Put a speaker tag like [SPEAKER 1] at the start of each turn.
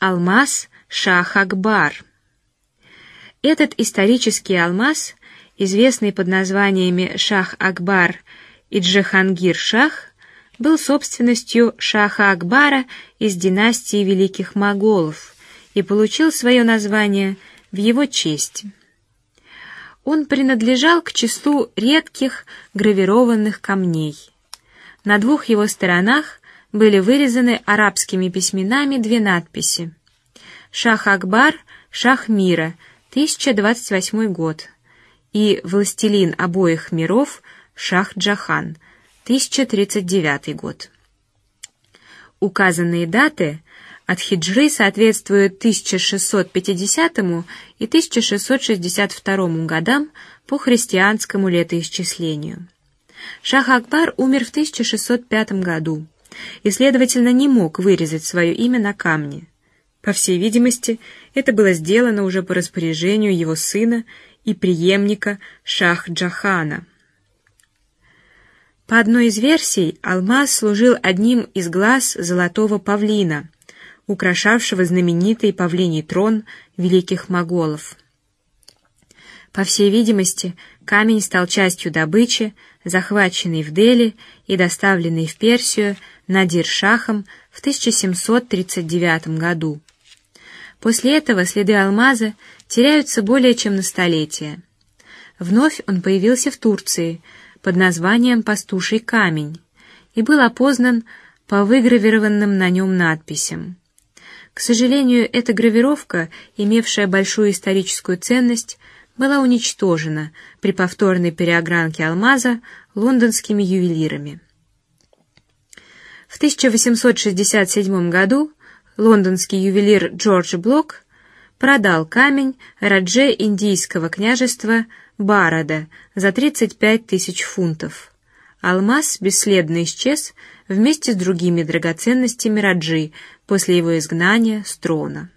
[SPEAKER 1] Алмаз Шах Акбар. Этот исторический алмаз, известный под названиями Шах Акбар и Джахангир Шах, был собственностью Шаха Акбара из династии великих моголов и получил свое название в его честь. Он принадлежал к числу редких гравированных камней. На двух его сторонах были вырезаны арабскими письменами две надписи: Шах Акбар, Шах мира, 1028 год, и властелин обоих миров Шах Джахан, 1039 год. Указанные даты от хиджры соответствуют 1650 и 1662 годам по христианскому летоисчислению. Шах Акбар умер в 1605 году и, следовательно, не мог вырезать свое имя на камне. По всей видимости, это было сделано уже по распоряжению его сына и преемника Шах Джахана. По одной из версий, алмаз служил одним из глаз золотого павлина, украшавшего знаменитый павлиний трон великих моголов. По всей видимости, камень стал частью добычи, захваченной в Дели и доставленной в Персию Надир-шахом в 1739 году. После этого следы алмаза теряются более чем на столетие. Вновь он появился в Турции под названием Пастуший камень и был опознан по выгравированным на нем надписям. К сожалению, эта гравировка, имевшая большую историческую ценность, была уничтожена при повторной переогранке алмаза лондонскими ювелирами. В 1867 году лондонский ювелир Джордж Блок продал камень Радже индийского княжества Барада за 35 тысяч фунтов. Алмаз бесследно исчез вместе с другими драгоценностями Раджи после его изгнания с трона.